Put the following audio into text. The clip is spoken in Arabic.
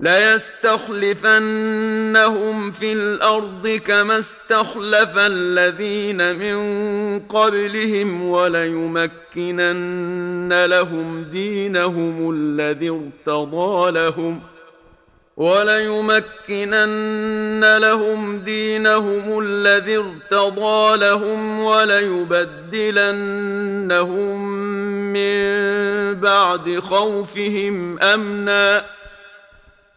لَيَسْتَخْلِفَنَّهُمْ فِي الْأَرْضِ كَمَا اسْتَخْلَفَ الَّذِينَ مِنْ قَبْلِهِمْ وَلَيُمَكِّنَنَّ لَهُمْ دِينَهُمُ الَّذِي ارْتَضَى لَهُمْ وَلَيُمَكِّنَنَّ لَهُمْ دِينَهُمُ الَّذِي ارْتَضَى لَهُمْ وَلَيُبَدِّلَنَّهُمْ مِنْ بَعْدِ خَوْفِهِمْ أَمْنًا